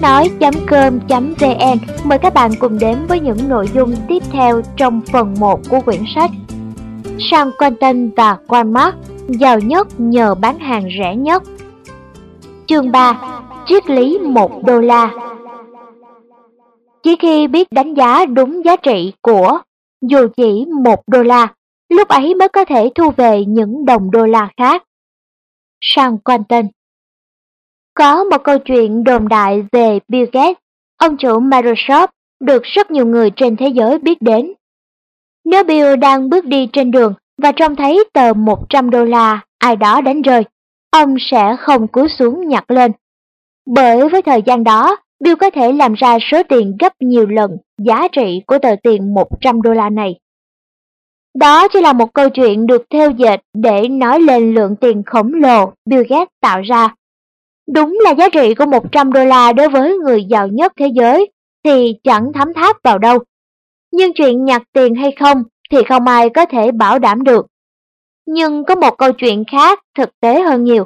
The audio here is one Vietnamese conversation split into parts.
Sách nói.com.vn mời các bạn cùng đến với những nội dung tiếp theo trong phần 1 của quyển sách Sam Quentin và Walmart giàu nhất nhờ bán hàng rẻ nhất. Chương 3 Triết lý 1 đô la. Chỉ khi biết đánh giá đúng giá trị của dù chỉ 1 đô la, lúc ấy mới có thể thu về những đồng đô la khác. Sam Quentin có một câu chuyện đồn đại về Bill Gates, ông chủ Microsoft, được rất nhiều người trên thế giới biết đến. Nếu Bill đang bước đi trên đường và trông thấy tờ 100 đô la ai đó đánh rơi, ông sẽ không cúi xuống nhặt lên. Bởi với thời gian đó, Bill có thể làm ra số tiền gấp nhiều lần giá trị của tờ tiền 100 đô la này. Đó chỉ là một câu chuyện được theo dệt để nói lên lượng tiền khổng lồ Bill Gates tạo ra Đúng là giá trị của 100 đô la đối với người giàu nhất thế giới thì chẳng thấm tháp vào đâu. Nhưng chuyện nhặt tiền hay không thì không ai có thể bảo đảm được. Nhưng có một câu chuyện khác thực tế hơn nhiều.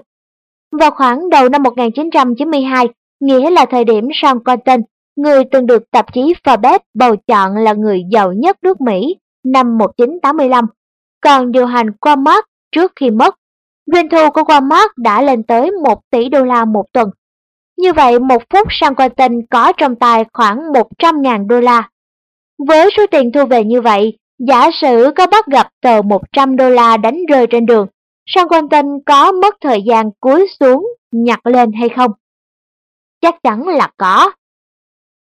Vào khoảng đầu năm 1992, nghĩa là thời điểm Sean Quentin, người từng được tạp chí Forbes bầu chọn là người giàu nhất nước Mỹ năm 1985, còn điều hành qua mắt trước khi mất Doanh thu của Walmart đã lên tới 1 tỷ đô la một tuần. Như vậy, một phút San Quentin có trong tay khoảng 100.000 đô la. Với số tiền thu về như vậy, giả sử có bắt gặp tờ 100 đô la đánh rơi trên đường, San Quentin có mất thời gian cúi xuống nhặt lên hay không? Chắc chắn là có.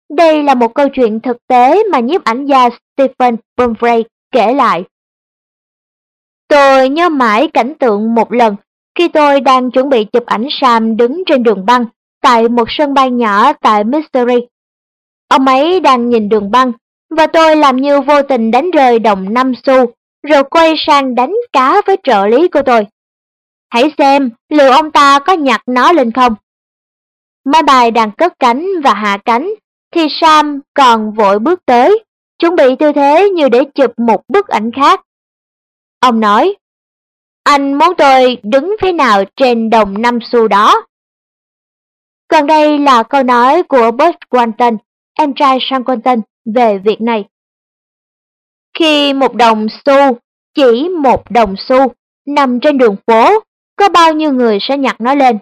Đây là một câu chuyện thực tế mà nhiếp ảnh gia Stephen Bumfrey kể lại. Tôi nhớ mãi cảnh tượng một lần khi tôi đang chuẩn bị chụp ảnh Sam đứng trên đường băng tại một sân bay nhỏ tại Missouri. Ông ấy đang nhìn đường băng và tôi làm như vô tình đánh rơi đồng 5 xu rồi quay sang đánh cá với trợ lý của tôi. Hãy xem liệu ông ta có nhặt nó lên không. Máy bay đang cất cánh và hạ cánh thì Sam còn vội bước tới, chuẩn bị tư thế như để chụp một bức ảnh khác. Ông nói, anh muốn tôi đứng thế nào trên đồng năm xu đó? Còn đây là câu nói của Bert Quanton, em trai Sean Quanton về việc này. Khi một đồng xu, chỉ một đồng xu, nằm trên đường phố, có bao nhiêu người sẽ nhặt nó lên?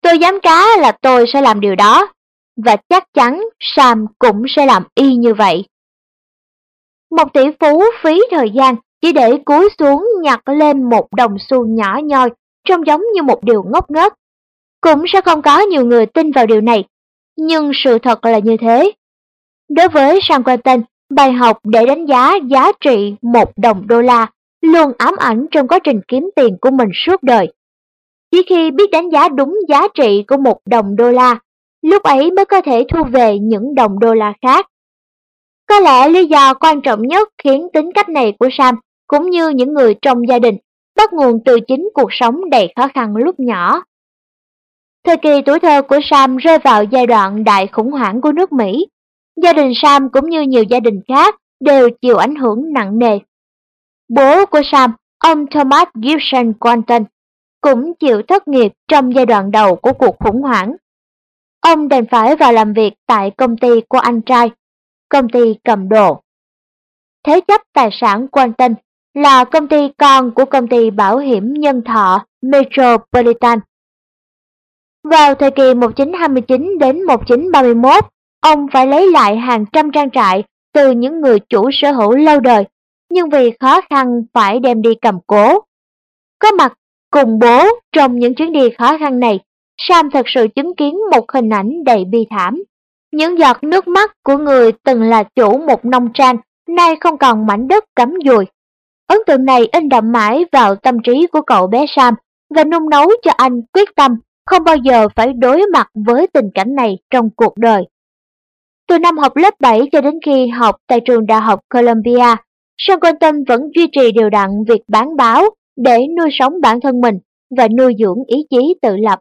Tôi dám cá là tôi sẽ làm điều đó, và chắc chắn Sam cũng sẽ làm y như vậy. Một tỷ phú phí thời gian chỉ để cúi xuống nhặt lên một đồng xu nhỏ nhoi, trông giống như một điều ngốc nghếch. Cũng sẽ không có nhiều người tin vào điều này, nhưng sự thật là như thế. Đối với Sam Quentin, bài học để đánh giá giá trị một đồng đô la luôn ám ảnh trong quá trình kiếm tiền của mình suốt đời. Chỉ khi biết đánh giá đúng giá trị của một đồng đô la, lúc ấy mới có thể thu về những đồng đô la khác. Có lẽ lý do quan trọng nhất khiến tính cách này của Sam cũng như những người trong gia đình, bắt nguồn từ chính cuộc sống đầy khó khăn lúc nhỏ. Thời kỳ tuổi thơ của Sam rơi vào giai đoạn đại khủng hoảng của nước Mỹ. Gia đình Sam cũng như nhiều gia đình khác đều chịu ảnh hưởng nặng nề. Bố của Sam, ông Thomas Gibson Quanton, cũng chịu thất nghiệp trong giai đoạn đầu của cuộc khủng hoảng. Ông đành phải vào làm việc tại công ty của anh trai, công ty cầm đồ. Thế chấp tài sản Quanton là công ty con của công ty bảo hiểm nhân thọ Metropolitan. Vào thời kỳ 1929 đến 1931, ông phải lấy lại hàng trăm trang trại từ những người chủ sở hữu lâu đời, nhưng vì khó khăn phải đem đi cầm cố. Có mặt cùng bố trong những chuyến đi khó khăn này, Sam thật sự chứng kiến một hình ảnh đầy bi thảm. Những giọt nước mắt của người từng là chủ một nông trang, nay không còn mảnh đất cắm dùi, Ấn tượng này in đậm mãi vào tâm trí của cậu bé Sam và nung nấu cho anh quyết tâm không bao giờ phải đối mặt với tình cảnh này trong cuộc đời. Từ năm học lớp 7 cho đến khi học tại trường Đại học Columbia, Sean Quentin vẫn duy trì đều đặn việc bán báo để nuôi sống bản thân mình và nuôi dưỡng ý chí tự lập.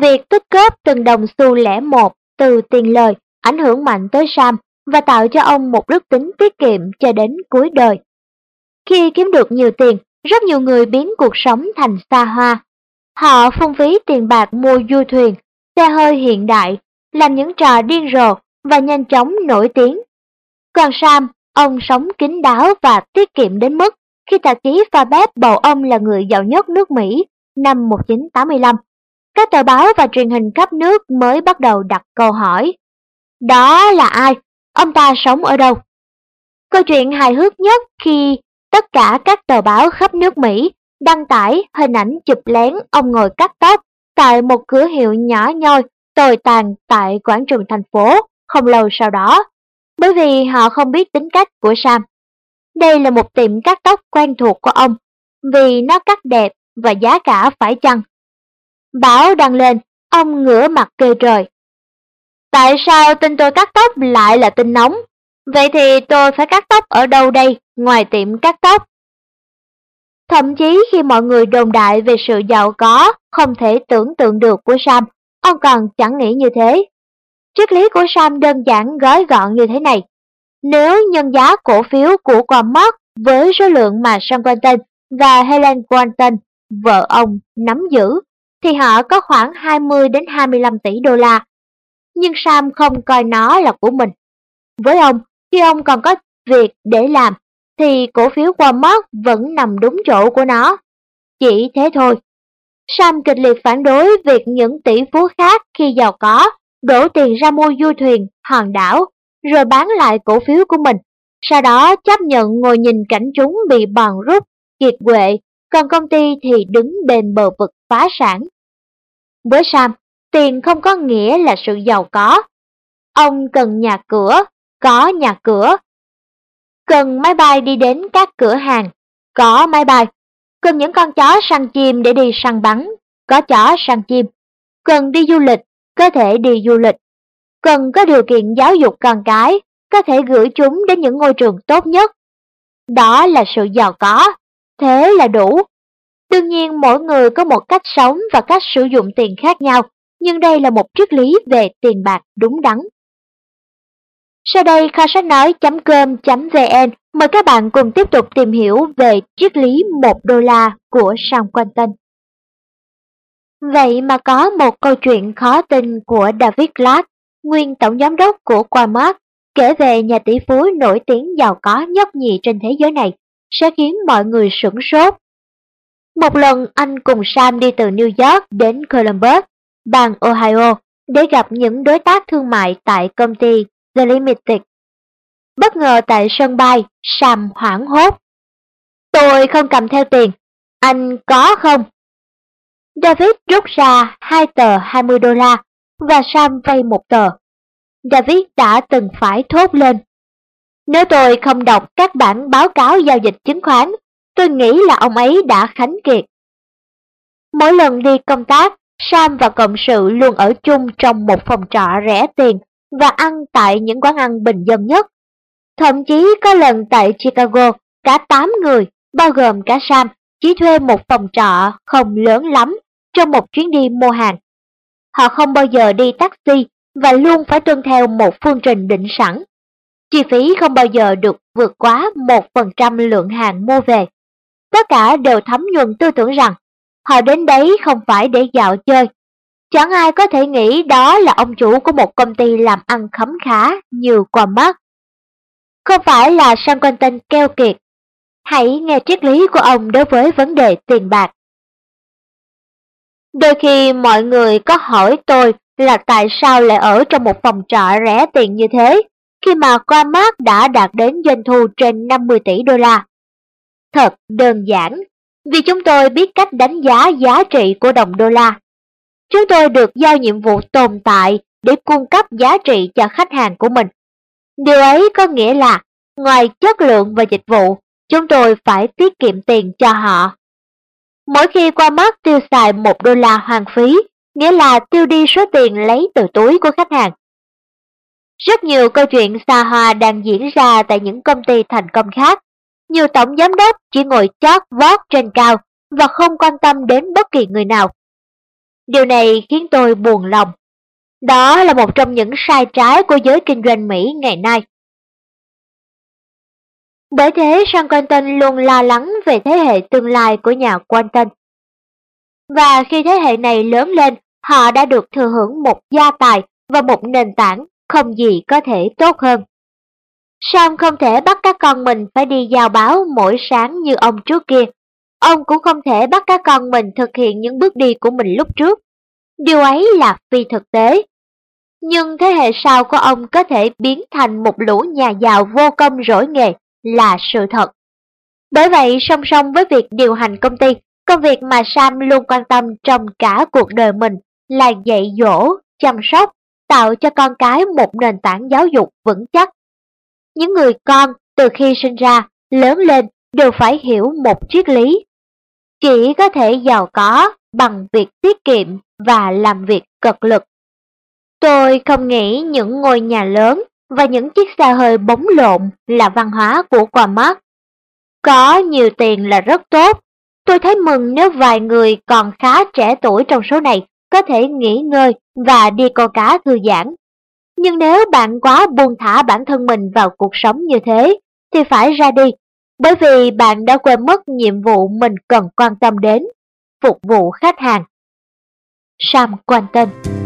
Việc tích góp từng đồng xu lẻ một từ tiền lời ảnh hưởng mạnh tới Sam và tạo cho ông một đức tính tiết kiệm cho đến cuối đời. Khi kiếm được nhiều tiền, rất nhiều người biến cuộc sống thành xa hoa. Họ phung phí tiền bạc mua du thuyền, xe hơi hiện đại, làm những trò điên rồ và nhanh chóng nổi tiếng. Còn Sam, ông sống kín đáo và tiết kiệm đến mức khi tạp chí Forbes bầu ông là người giàu nhất nước Mỹ năm 1985. Các tờ báo và truyền hình khắp nước mới bắt đầu đặt câu hỏi. Đó là ai? Ông ta sống ở đâu? Câu chuyện hài hước nhất khi tất cả các tờ báo khắp nước Mỹ đăng tải hình ảnh chụp lén ông ngồi cắt tóc tại một cửa hiệu nhỏ nhoi tồi tàn tại quảng trường thành phố không lâu sau đó, bởi vì họ không biết tính cách của Sam. Đây là một tiệm cắt tóc quen thuộc của ông, vì nó cắt đẹp và giá cả phải chăng. Báo đăng lên, ông ngửa mặt kêu trời. Tại sao tin tôi cắt tóc lại là tin nóng? Vậy thì tôi phải cắt tóc ở đâu đây, ngoài tiệm cắt tóc? Thậm chí khi mọi người đồn đại về sự giàu có, không thể tưởng tượng được của Sam, ông còn chẳng nghĩ như thế. Triết lý của Sam đơn giản gói gọn như thế này. Nếu nhân giá cổ phiếu của Walmart với số lượng mà Sam Quentin và Helen Quentin vợ ông, nắm giữ, thì họ có khoảng 20 đến 25 tỷ đô la. Nhưng Sam không coi nó là của mình. Với ông, khi ông còn có việc để làm, thì cổ phiếu Walmart vẫn nằm đúng chỗ của nó. Chỉ thế thôi. Sam kịch liệt phản đối việc những tỷ phú khác khi giàu có đổ tiền ra mua du thuyền, hòn đảo, rồi bán lại cổ phiếu của mình. Sau đó chấp nhận ngồi nhìn cảnh chúng bị bòn rút, kiệt quệ, còn công ty thì đứng bên bờ vực phá sản. Với Sam, tiền không có nghĩa là sự giàu có. Ông cần nhà cửa, có nhà cửa. Cần máy bay đi đến các cửa hàng, có máy bay. Cần những con chó săn chim để đi săn bắn, có chó săn chim. Cần đi du lịch, có thể đi du lịch. Cần có điều kiện giáo dục con cái, có thể gửi chúng đến những ngôi trường tốt nhất. Đó là sự giàu có, thế là đủ. Đương nhiên mỗi người có một cách sống và cách sử dụng tiền khác nhau, nhưng đây là một triết lý về tiền bạc đúng đắn. Sau đây kho sách nói.com.vn mời các bạn cùng tiếp tục tìm hiểu về triết lý 1 đô la của Sam Quentin. Vậy mà có một câu chuyện khó tin của David Clark, nguyên tổng giám đốc của Walmart, kể về nhà tỷ phú nổi tiếng giàu có nhất nhì trên thế giới này, sẽ khiến mọi người sửng sốt. Một lần anh cùng Sam đi từ New York đến Columbus, bang Ohio, để gặp những đối tác thương mại tại công ty Limited. Bất ngờ tại sân bay, Sam hoảng hốt. Tôi không cầm theo tiền, anh có không? David rút ra hai tờ 20 đô la và Sam vay một tờ. David đã từng phải thốt lên. Nếu tôi không đọc các bản báo cáo giao dịch chứng khoán, tôi nghĩ là ông ấy đã khánh kiệt. Mỗi lần đi công tác, Sam và cộng sự luôn ở chung trong một phòng trọ rẻ tiền và ăn tại những quán ăn bình dân nhất. Thậm chí có lần tại Chicago, cả 8 người, bao gồm cả Sam, chỉ thuê một phòng trọ không lớn lắm trong một chuyến đi mua hàng. Họ không bao giờ đi taxi và luôn phải tuân theo một phương trình định sẵn. Chi phí không bao giờ được vượt quá 1% lượng hàng mua về. Tất cả đều thấm nhuần tư tưởng rằng họ đến đấy không phải để dạo chơi. Chẳng ai có thể nghĩ đó là ông chủ của một công ty làm ăn khấm khá như mắt. Không phải là San Quentin keo kiệt. Hãy nghe triết lý của ông đối với vấn đề tiền bạc. Đôi khi mọi người có hỏi tôi là tại sao lại ở trong một phòng trọ rẻ tiền như thế, khi mà Walmart đã đạt đến doanh thu trên 50 tỷ đô la. Thật đơn giản, vì chúng tôi biết cách đánh giá giá trị của đồng đô la. Chúng tôi được giao nhiệm vụ tồn tại để cung cấp giá trị cho khách hàng của mình. Điều ấy có nghĩa là, ngoài chất lượng và dịch vụ, chúng tôi phải tiết kiệm tiền cho họ. Mỗi khi qua mắt tiêu xài một đô la hoàn phí, nghĩa là tiêu đi số tiền lấy từ túi của khách hàng. Rất nhiều câu chuyện xa hoa đang diễn ra tại những công ty thành công khác. Nhiều tổng giám đốc chỉ ngồi chót vót trên cao và không quan tâm đến bất kỳ người nào. Điều này khiến tôi buồn lòng. Đó là một trong những sai trái của giới kinh doanh Mỹ ngày nay. Bởi thế Sean Quentin luôn lo lắng về thế hệ tương lai của nhà Quentin. Và khi thế hệ này lớn lên, họ đã được thừa hưởng một gia tài và một nền tảng không gì có thể tốt hơn. Sam không thể bắt các con mình phải đi giao báo mỗi sáng như ông trước kia. Ông cũng không thể bắt các con mình thực hiện những bước đi của mình lúc trước. Điều ấy là phi thực tế. Nhưng thế hệ sau của ông có thể biến thành một lũ nhà giàu vô công rỗi nghề là sự thật. Bởi vậy, song song với việc điều hành công ty, công việc mà Sam luôn quan tâm trong cả cuộc đời mình là dạy dỗ, chăm sóc, tạo cho con cái một nền tảng giáo dục vững chắc. Những người con từ khi sinh ra, lớn lên đều phải hiểu một triết lý. Chỉ có thể giàu có bằng việc tiết kiệm và làm việc cật lực. Tôi không nghĩ những ngôi nhà lớn và những chiếc xe hơi bóng lộn là văn hóa của quà mắt. Có nhiều tiền là rất tốt. Tôi thấy mừng nếu vài người còn khá trẻ tuổi trong số này có thể nghỉ ngơi và đi câu cá thư giãn. Nhưng nếu bạn quá buông thả bản thân mình vào cuộc sống như thế, thì phải ra đi, bởi vì bạn đã quên mất nhiệm vụ mình cần quan tâm đến, phục vụ khách hàng. Sam Quentin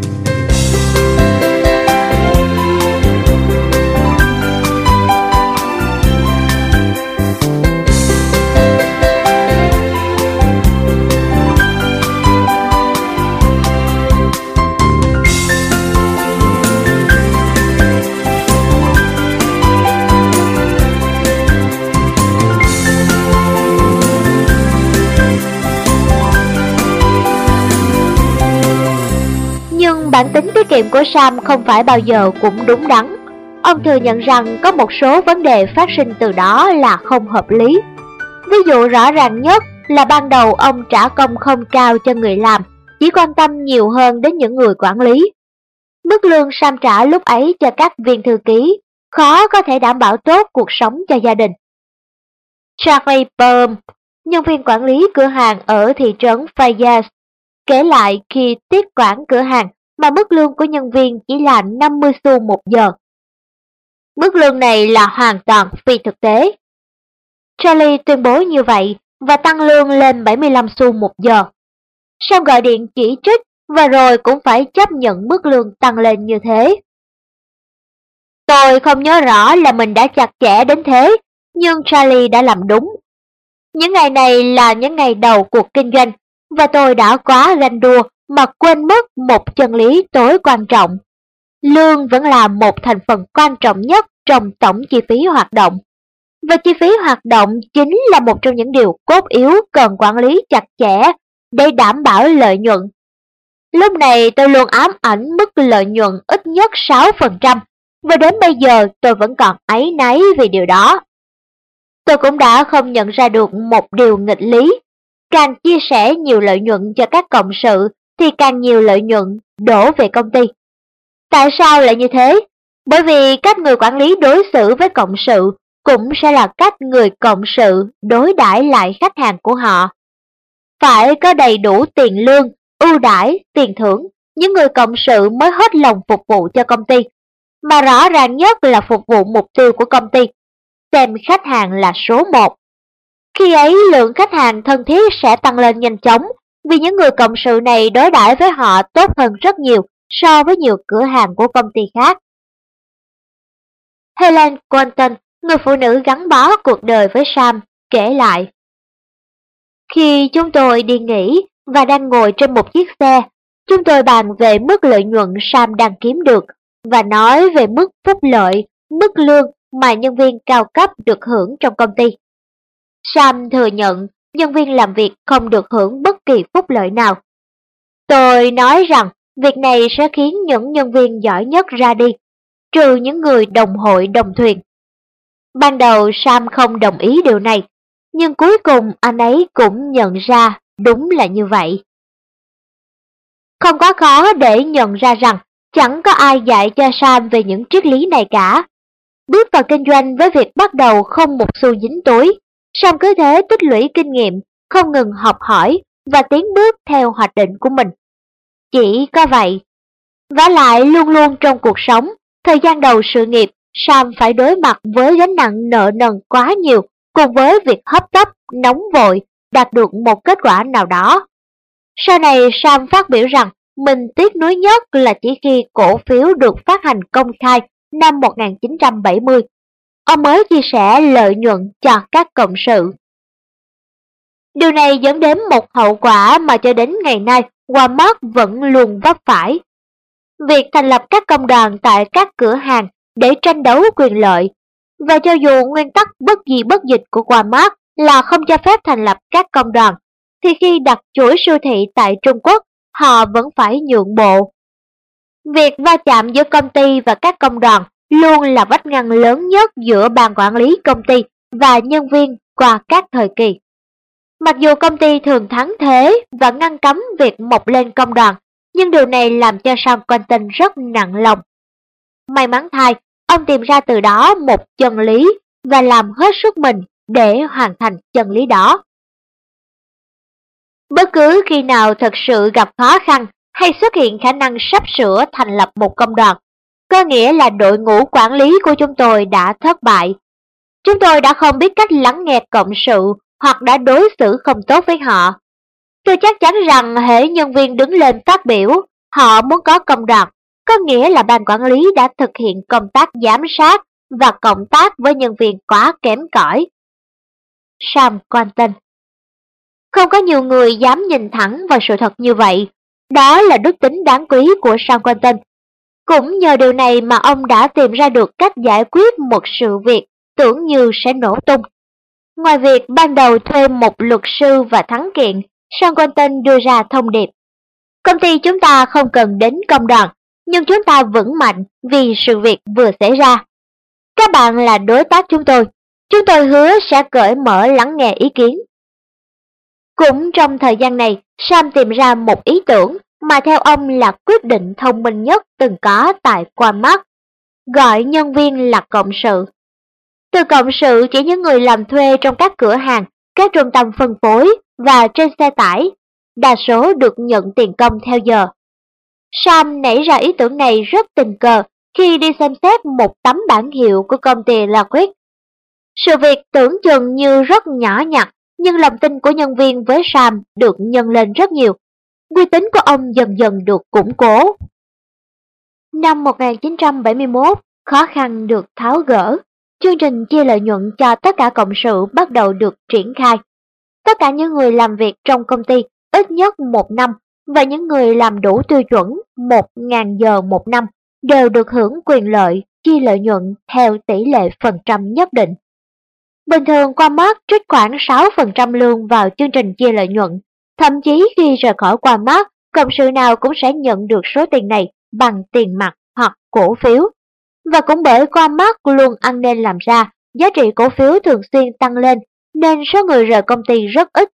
bản tính tiết kiệm của Sam không phải bao giờ cũng đúng đắn. Ông thừa nhận rằng có một số vấn đề phát sinh từ đó là không hợp lý. Ví dụ rõ ràng nhất là ban đầu ông trả công không cao cho người làm, chỉ quan tâm nhiều hơn đến những người quản lý. Mức lương Sam trả lúc ấy cho các viên thư ký khó có thể đảm bảo tốt cuộc sống cho gia đình. Charlie Perm, nhân viên quản lý cửa hàng ở thị trấn Fayette, kể lại khi tiếp quản cửa hàng mà mức lương của nhân viên chỉ là 50 xu một giờ. Mức lương này là hoàn toàn phi thực tế. Charlie tuyên bố như vậy và tăng lương lên 75 xu một giờ. Sam gọi điện chỉ trích và rồi cũng phải chấp nhận mức lương tăng lên như thế. Tôi không nhớ rõ là mình đã chặt chẽ đến thế, nhưng Charlie đã làm đúng. Những ngày này là những ngày đầu cuộc kinh doanh, và tôi đã quá ganh đua mà quên mất một chân lý tối quan trọng. Lương vẫn là một thành phần quan trọng nhất trong tổng chi phí hoạt động. Và chi phí hoạt động chính là một trong những điều cốt yếu cần quản lý chặt chẽ để đảm bảo lợi nhuận. Lúc này tôi luôn ám ảnh mức lợi nhuận ít nhất 6%, và đến bây giờ tôi vẫn còn áy náy vì điều đó. Tôi cũng đã không nhận ra được một điều nghịch lý. Càng chia sẻ nhiều lợi nhuận cho các cộng sự thì càng nhiều lợi nhuận đổ về công ty. Tại sao lại như thế? Bởi vì cách người quản lý đối xử với cộng sự cũng sẽ là cách người cộng sự đối đãi lại khách hàng của họ. Phải có đầy đủ tiền lương, ưu đãi, tiền thưởng, những người cộng sự mới hết lòng phục vụ cho công ty. Mà rõ ràng nhất là phục vụ mục tiêu của công ty, xem khách hàng là số 1. Khi ấy lượng khách hàng thân thiết sẽ tăng lên nhanh chóng vì những người cộng sự này đối đãi với họ tốt hơn rất nhiều so với nhiều cửa hàng của công ty khác. Helen Quanton, người phụ nữ gắn bó cuộc đời với Sam, kể lại. Khi chúng tôi đi nghỉ và đang ngồi trên một chiếc xe, chúng tôi bàn về mức lợi nhuận Sam đang kiếm được và nói về mức phúc lợi, mức lương mà nhân viên cao cấp được hưởng trong công ty. Sam thừa nhận nhân viên làm việc không được hưởng bất kỳ phúc lợi nào. Tôi nói rằng việc này sẽ khiến những nhân viên giỏi nhất ra đi, trừ những người đồng hội đồng thuyền. Ban đầu Sam không đồng ý điều này, nhưng cuối cùng anh ấy cũng nhận ra đúng là như vậy. Không quá khó để nhận ra rằng chẳng có ai dạy cho Sam về những triết lý này cả. Bước vào kinh doanh với việc bắt đầu không một xu dính túi, song cứ thế tích lũy kinh nghiệm, không ngừng học hỏi và tiến bước theo hoạch định của mình. Chỉ có vậy. Và lại luôn luôn trong cuộc sống, thời gian đầu sự nghiệp, Sam phải đối mặt với gánh nặng nợ nần quá nhiều cùng với việc hấp tấp, nóng vội đạt được một kết quả nào đó. Sau này Sam phát biểu rằng mình tiếc nuối nhất là chỉ khi cổ phiếu được phát hành công khai năm 1970, ông mới chia sẻ lợi nhuận cho các cộng sự. Điều này dẫn đến một hậu quả mà cho đến ngày nay Walmart vẫn luôn vấp phải. Việc thành lập các công đoàn tại các cửa hàng để tranh đấu quyền lợi và cho dù nguyên tắc bất gì bất dịch của Walmart là không cho phép thành lập các công đoàn, thì khi đặt chuỗi siêu thị tại Trung Quốc, họ vẫn phải nhượng bộ. Việc va chạm giữa công ty và các công đoàn luôn là vách ngăn lớn nhất giữa ban quản lý công ty và nhân viên qua các thời kỳ. Mặc dù công ty thường thắng thế và ngăn cấm việc mọc lên công đoàn, nhưng điều này làm cho Sam Quentin rất nặng lòng. May mắn thay, ông tìm ra từ đó một chân lý và làm hết sức mình để hoàn thành chân lý đó. Bất cứ khi nào thật sự gặp khó khăn hay xuất hiện khả năng sắp sửa thành lập một công đoàn, có nghĩa là đội ngũ quản lý của chúng tôi đã thất bại. Chúng tôi đã không biết cách lắng nghe cộng sự hoặc đã đối xử không tốt với họ. Tôi chắc chắn rằng hệ nhân viên đứng lên phát biểu, họ muốn có công đoàn, có nghĩa là ban quản lý đã thực hiện công tác giám sát và cộng tác với nhân viên quá kém cỏi. Sam Quanton Không có nhiều người dám nhìn thẳng vào sự thật như vậy. Đó là đức tính đáng quý của Sam Quanton. Cũng nhờ điều này mà ông đã tìm ra được cách giải quyết một sự việc tưởng như sẽ nổ tung. Ngoài việc ban đầu thuê một luật sư và thắng kiện, Sean Quentin đưa ra thông điệp. Công ty chúng ta không cần đến công đoàn, nhưng chúng ta vững mạnh vì sự việc vừa xảy ra. Các bạn là đối tác chúng tôi, chúng tôi hứa sẽ cởi mở lắng nghe ý kiến. Cũng trong thời gian này, Sam tìm ra một ý tưởng mà theo ông là quyết định thông minh nhất từng có tại qua mắt gọi nhân viên là cộng sự. Từ cộng sự chỉ những người làm thuê trong các cửa hàng, các trung tâm phân phối và trên xe tải, đa số được nhận tiền công theo giờ. Sam nảy ra ý tưởng này rất tình cờ khi đi xem xét một tấm bản hiệu của công ty Lockheed. Sự việc tưởng chừng như rất nhỏ nhặt, nhưng lòng tin của nhân viên với Sam được nhân lên rất nhiều. Uy tín của ông dần dần được củng cố. Năm 1971, khó khăn được tháo gỡ Chương trình chia lợi nhuận cho tất cả cộng sự bắt đầu được triển khai. Tất cả những người làm việc trong công ty ít nhất một năm và những người làm đủ tiêu chuẩn 1.000 giờ một năm đều được hưởng quyền lợi chia lợi nhuận theo tỷ lệ phần trăm nhất định. Bình thường qua mắt trích khoảng 6% lương vào chương trình chia lợi nhuận. Thậm chí khi rời khỏi qua mắt, cộng sự nào cũng sẽ nhận được số tiền này bằng tiền mặt hoặc cổ phiếu và cũng bởi qua mắt luôn ăn nên làm ra, giá trị cổ phiếu thường xuyên tăng lên, nên số người rời công ty rất ít.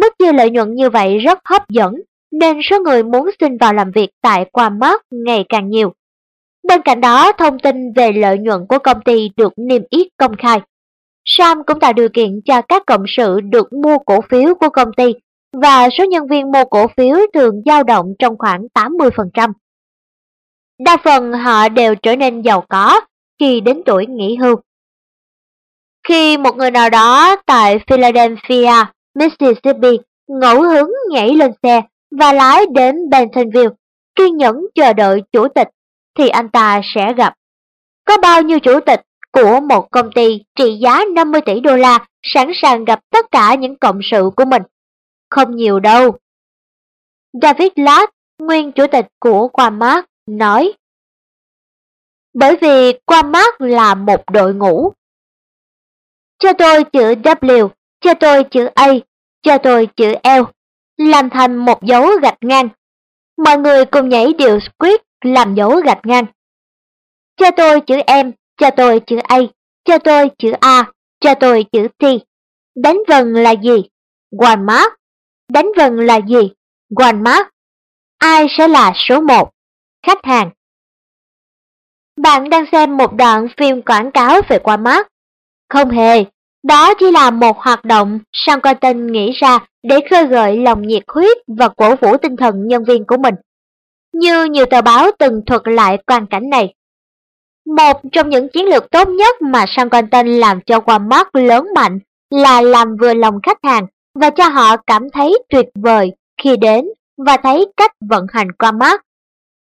Mức dư lợi nhuận như vậy rất hấp dẫn, nên số người muốn xin vào làm việc tại qua mắt ngày càng nhiều. Bên cạnh đó, thông tin về lợi nhuận của công ty được niêm yết công khai. Sam cũng tạo điều kiện cho các cộng sự được mua cổ phiếu của công ty và số nhân viên mua cổ phiếu thường dao động trong khoảng 80%. Đa phần họ đều trở nên giàu có khi đến tuổi nghỉ hưu. Khi một người nào đó tại Philadelphia, Mississippi ngẫu hứng nhảy lên xe và lái đến Bentonville, kiên nhẫn chờ đợi chủ tịch, thì anh ta sẽ gặp. Có bao nhiêu chủ tịch của một công ty trị giá 50 tỷ đô la sẵn sàng gặp tất cả những cộng sự của mình? Không nhiều đâu. David Latt, nguyên chủ tịch của Walmart, nói Bởi vì Walmart là một đội ngũ. Cho tôi chữ W, cho tôi chữ A, cho tôi chữ L, làm thành một dấu gạch ngang. Mọi người cùng nhảy điệu squid làm dấu gạch ngang. Cho tôi chữ M, cho tôi chữ A, cho tôi chữ A, cho tôi chữ T. Đánh vần là gì? Walmart. Đánh vần là gì? Walmart. Ai sẽ là số 1? khách hàng. Bạn đang xem một đoạn phim quảng cáo về Walmart. mắt. Không hề, đó chỉ là một hoạt động Sang Quentin nghĩ ra để khơi gợi lòng nhiệt huyết và cổ vũ tinh thần nhân viên của mình. Như nhiều tờ báo từng thuật lại quan cảnh này. Một trong những chiến lược tốt nhất mà Sang Quentin làm cho Walmart lớn mạnh là làm vừa lòng khách hàng và cho họ cảm thấy tuyệt vời khi đến và thấy cách vận hành qua mắt.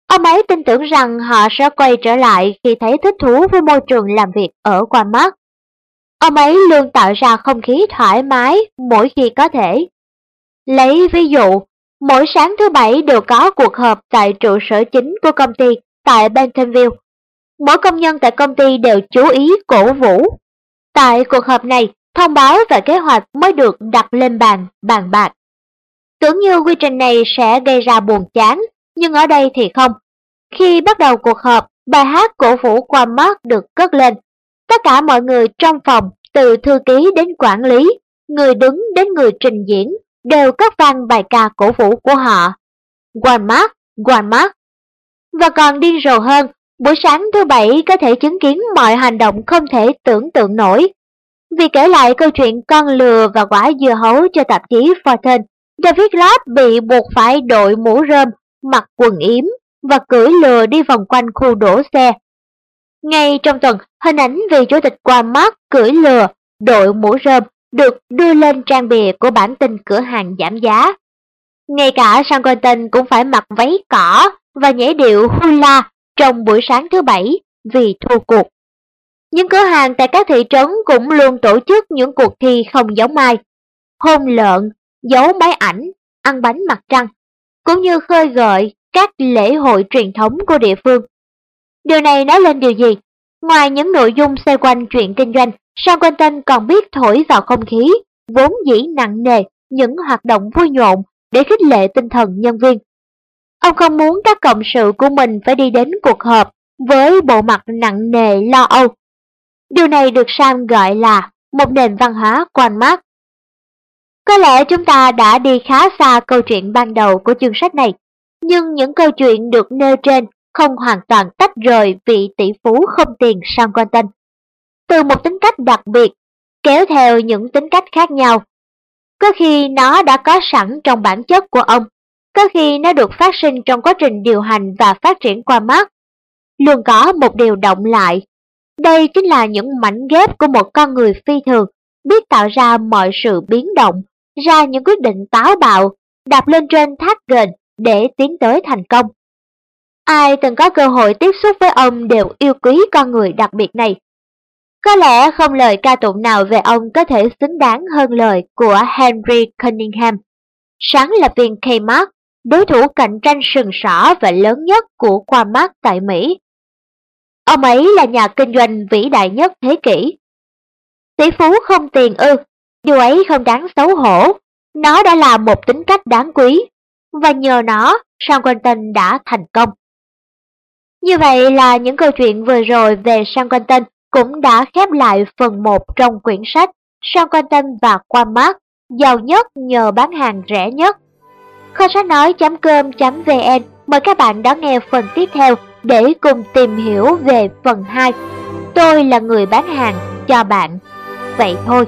Ông ấy tin tưởng rằng họ sẽ quay trở lại khi thấy thích thú với môi trường làm việc ở qua mắt. Ông ấy luôn tạo ra không khí thoải mái mỗi khi có thể. Lấy ví dụ, mỗi sáng thứ bảy đều có cuộc họp tại trụ sở chính của công ty tại Bentonville. Mỗi công nhân tại công ty đều chú ý cổ vũ. Tại cuộc họp này, thông báo và kế hoạch mới được đặt lên bàn, bàn bạc. Tưởng như quy trình này sẽ gây ra buồn chán, nhưng ở đây thì không. Khi bắt đầu cuộc họp, bài hát cổ vũ qua mắt được cất lên. Tất cả mọi người trong phòng, từ thư ký đến quản lý, người đứng đến người trình diễn, đều cất vang bài ca cổ vũ của họ. Quan mark, quan mark. Và còn điên rồ hơn, buổi sáng thứ bảy có thể chứng kiến mọi hành động không thể tưởng tượng nổi. Vì kể lại câu chuyện con lừa và quả dưa hấu cho tạp chí Fortune, David Lab bị buộc phải đội mũ rơm, mặc quần yếm và cưỡi lừa đi vòng quanh khu đổ xe. Ngay trong tuần, hình ảnh về chủ tịch Walmart cưỡi lừa, đội mũ rơm được đưa lên trang bìa của bản tin cửa hàng giảm giá. Ngay cả San Quentin cũng phải mặc váy cỏ và nhảy điệu hula trong buổi sáng thứ bảy vì thua cuộc. Những cửa hàng tại các thị trấn cũng luôn tổ chức những cuộc thi không giống ai. Hôn lợn, giấu máy ảnh, ăn bánh mặt trăng, cũng như khơi gợi các lễ hội truyền thống của địa phương. Điều này nói lên điều gì? Ngoài những nội dung xoay quanh chuyện kinh doanh, Sean Quentin còn biết thổi vào không khí, vốn dĩ nặng nề, những hoạt động vui nhộn để khích lệ tinh thần nhân viên. Ông không muốn các cộng sự của mình phải đi đến cuộc họp với bộ mặt nặng nề lo âu. Điều này được Sam gọi là một nền văn hóa quan mát. Có lẽ chúng ta đã đi khá xa câu chuyện ban đầu của chương sách này, nhưng những câu chuyện được nêu trên không hoàn toàn tách rời vị tỷ phú không tiền Sam Quentin. Từ một tính cách đặc biệt, kéo theo những tính cách khác nhau. Có khi nó đã có sẵn trong bản chất của ông, có khi nó được phát sinh trong quá trình điều hành và phát triển qua mắt. Luôn có một điều động lại. Đây chính là những mảnh ghép của một con người phi thường, biết tạo ra mọi sự biến động, ra những quyết định táo bạo, đạp lên trên thác gền để tiến tới thành công. Ai từng có cơ hội tiếp xúc với ông đều yêu quý con người đặc biệt này. Có lẽ không lời ca tụng nào về ông có thể xứng đáng hơn lời của Henry Cunningham, sáng lập viên Kmart, đối thủ cạnh tranh sừng sỏ và lớn nhất của Walmart tại Mỹ. Ông ấy là nhà kinh doanh vĩ đại nhất thế kỷ. Tỷ phú không tiền ư, điều ấy không đáng xấu hổ, nó đã là một tính cách đáng quý, và nhờ nó, san Quentin đã thành công. Như vậy là những câu chuyện vừa rồi về san Quentin cũng đã khép lại phần 1 trong quyển sách san Quentin và Walmart, giàu nhất nhờ bán hàng rẻ nhất. Kho sách nói.com.vn mời các bạn đón nghe phần tiếp theo để cùng tìm hiểu về phần 2. Tôi là người bán hàng cho bạn. Vậy thôi.